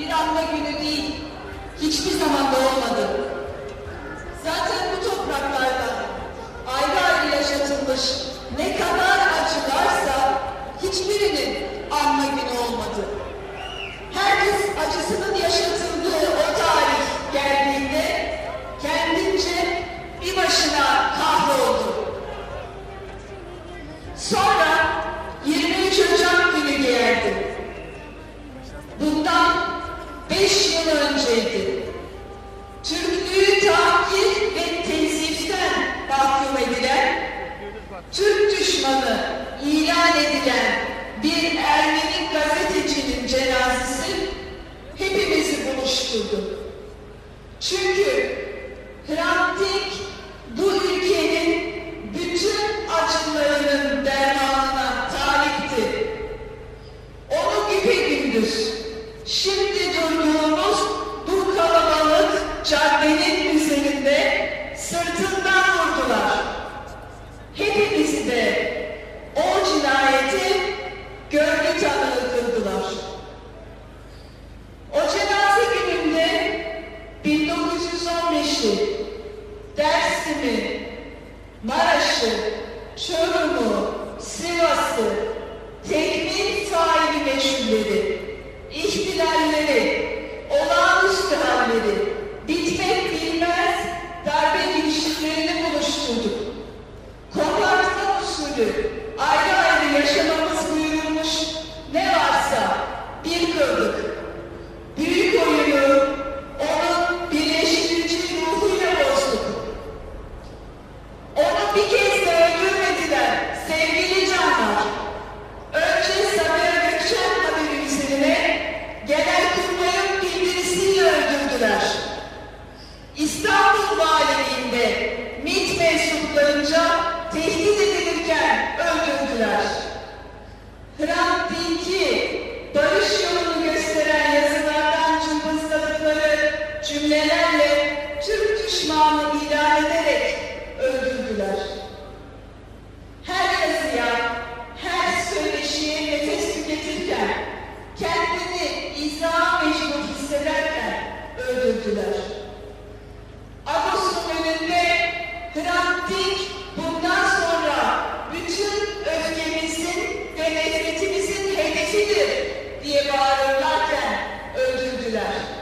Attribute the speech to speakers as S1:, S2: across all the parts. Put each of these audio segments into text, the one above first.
S1: bir anma günü değil, hiçbir zaman da olmadı. Zaten bu topraklarda ayrı ayrı yaşatılmış ne kadar acılarsa hiçbirinin anma günü olmadı. Herkes acısının yaşatıldığı o tarih geldiğinde kendince bir başına kahroldu. Sonra sugar Yahudi diye bağırırlarken öldürdüler.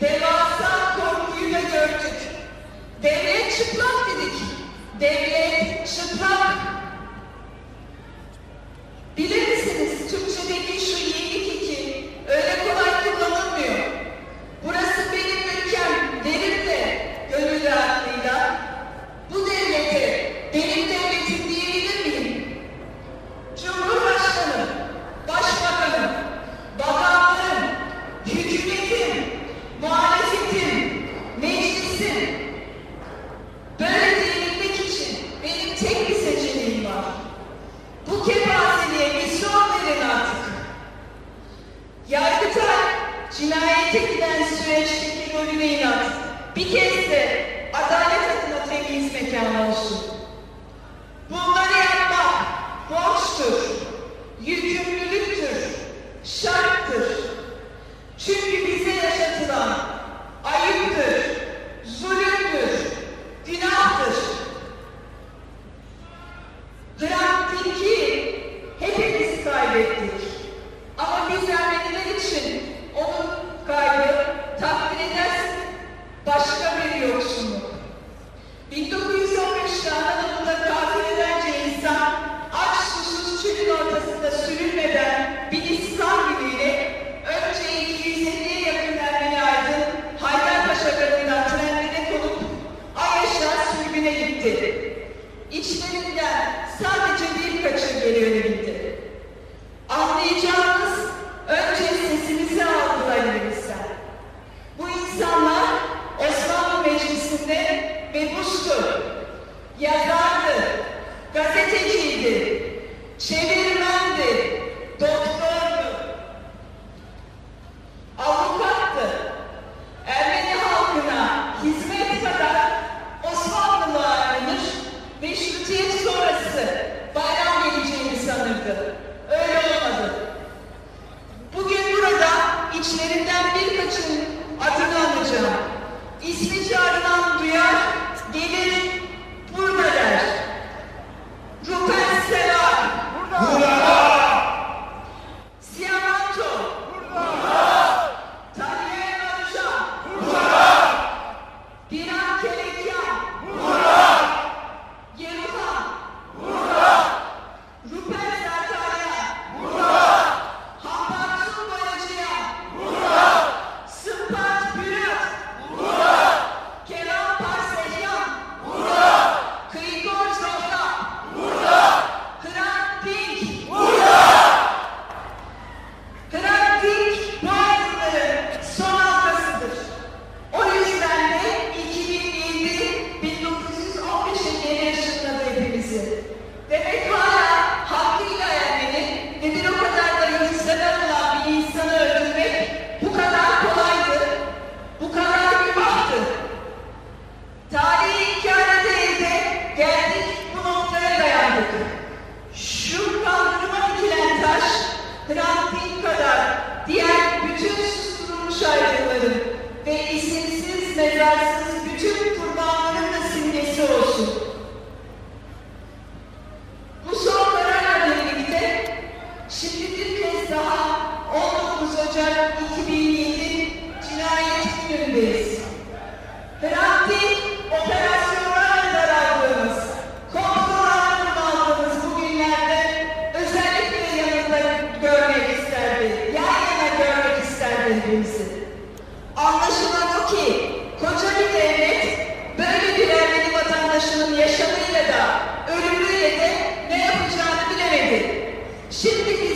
S1: Devasa korkuyu da gördük. Devlet çıplak dedik. Devlet çıplak. reage İçlerinden sadece birkaçı geri dönebildi. Anlayacağınız önce sesimizi algılayabilmişler. Bu insanlar Osmanlı Meclisi'nde mebustu. Yerden birbirimizi. Anlaşılan o ki koca bir devlet böyle bir Ermeni vatandaşının yaşamıyla da ölümüyle de ne yapacağını bilemedi. Şimdi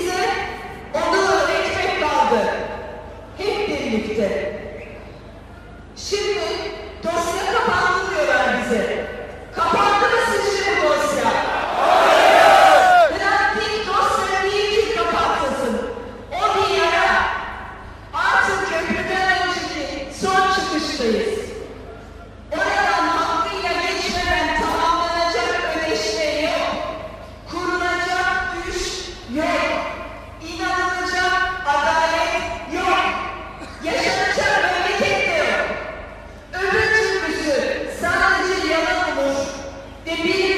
S1: Be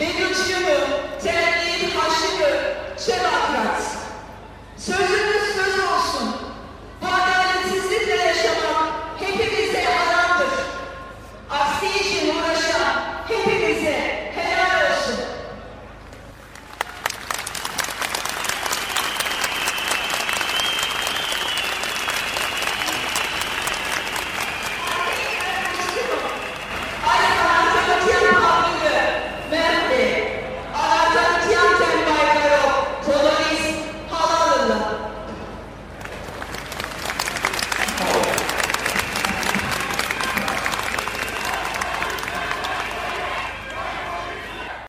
S1: Bedroçiyanı, Terenli'nin haşını, Şevakat. Sözün